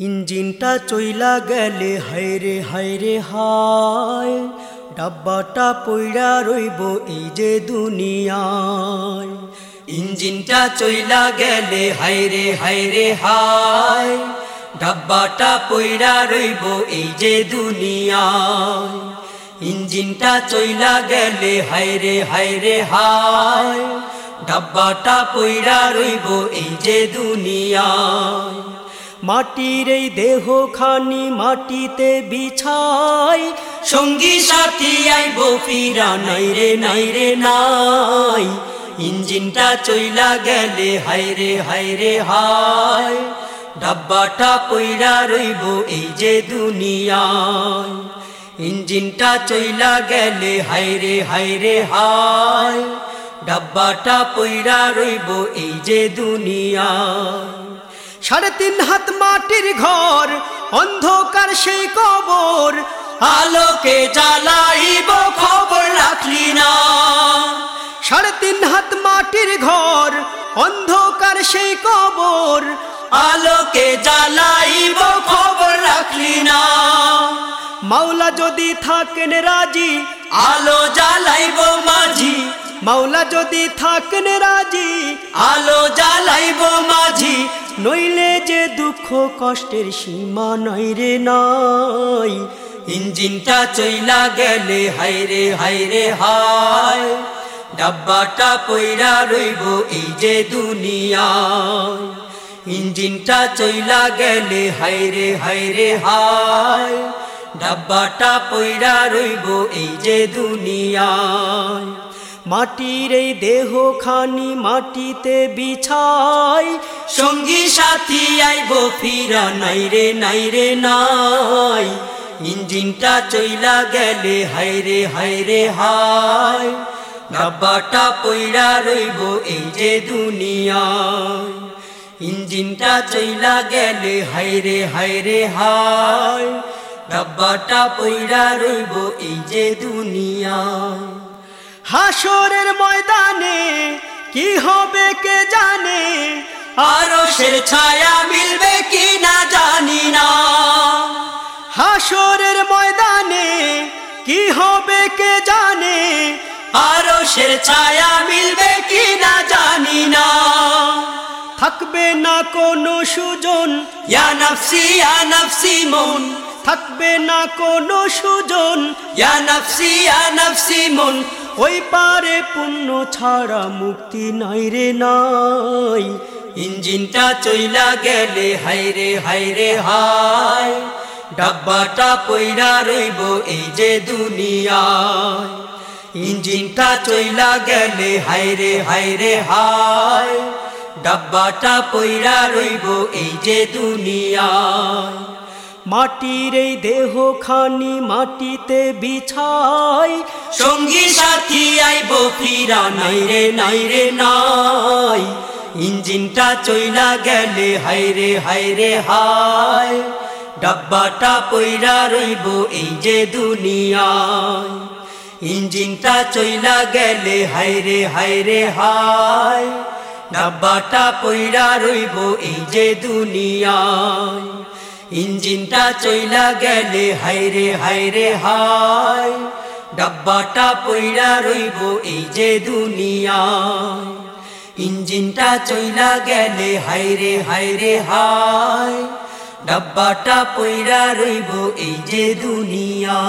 ইঞ্জিনটা চইলা গেলে, হায়রে হায়রে, হায়, ডাব্বাটা পইড়া রইব এই যে দুনিয়ায়। ইঞ্জিনটা চইলা গেলে, হায়রে হায়রে, হায়, ডাব্বাটা পইড়া রইব এই যে দুনিয়ায়। ইঞ্জিনটা চইলা গেলে, হায়রে হায়রে, হায়, ডাব্বাটা পইড়া রইব এই যে দুনিয়ায়। মাটির এই দেহ খানি মাটিতে বিছাই। সঙ্গী সাথী আইব ফিরা, নাই রে নাই রে, নাই। ইঞ্জিনটা চইলা গেলে হায়রে হায়রে হায় ডাব্বাটা পইরা রইব এই যে দুনিয়ায়। ইঞ্জিনটা চইলা গেলে হায়রে হায়রে হায়। ডাব্বাটা পইরা রইব এই যে দুনিয়ায়। সাড়ে তিন হাত মাটির ঘর, অন্ধকার সেই কবর, আলোকে জ্বালাইব খবর রাখলি না। সাড়ে তিন হাত মাটির ঘর, অন্ধকার সেই কবর, আলোকে জ্বালাইব খবর রাখলি না। মাওলা যদি থাকেন রাজি, আলো জ্বালাইব মাঝি মাওলা যদি থাকেন রাজি, আলো জ্বালাইব মাঝি। নইলে যে দুঃখ কষ্টের সীমা নই রে নাই ইঞ্জিনটা চইলা গেলে হায়রে হায়রে হায় ডাব্বাটা পইরা রইব এই যে দুনিয়ায়। ইঞ্জিনটা চইলা গেলে হায়রে হায়রে হায়। ডাব্বাটা পইরা রইব এই যে দুনিয়ায়। মাটির এই দেহ খানি মাটিতে বিছাই। সঙ্গী সাথী আইব, ফিরা নাই রে নাই রে, নাই। ইঞ্জিনটা চইলা গেলে হায়রে হায়রে হায় ডাব্বাটা পইরা রইব এই যে দুনিয়ায়। ইঞ্জিনটা চইলা গেলে হায়রে হায়রে হায় ডাব্বাটা পইরা রইব এই যে দুনিয়ায়। হাসরের ময়দানে কি হবে কে জানে? আরও সে ছায়া মিলবে কি না জানি না। হাসরের ময়দানে কি হবে কে জানে? আরও সে ছায়া মিলবে কি না জানি না। থাকবে না কোনো সুজন। ইয়া নফসি ইয়া নফসি মন। থাকবে না কোনো সুজন। ইয়া নফসি ইয়া নফসি মন। ওই পারে পুণ্য ছাড়া মুক্তি নাই রে নাই। ইঞ্জিনটা চইলা গেলে হায়রে হায়রে হায় ডাব্বাটা পইরা রইব এই যে দুনিয়ায়। ইঞ্জিনটা চইলা গেলে হায়রে হায়রে হায়। ডাব্বাটা পইরা রইব এই যে দুনিয়ায়। মাটির এই দেহ খানি মাটিতে বিছাই। সঙ্গী সাথী আইব ফিরা, নাই রে নাই রে, নাই। ইঞ্জিনটা চইলা গেলে হায়রে হায়রে হায় ডাব্বাটা পইরা রইব এই যে দুনিয়ায়। ইঞ্জিনটা চইলা গেলে হায়রে হায়রে হায়। ডাব্বাটা পইরা রইব এই যে দুনিয়ায়। ইঞ্জিনটা চইলা গেলে হাইরে হাইরে হায়। ডাব্বাটা পইরা রইব এই যে দুনিয়া ইঞ্জিনটা চইলা গেলে হাইরে হাইরে হায়। ডাব্বাটা পইরা রইব এই যে দুনিয়া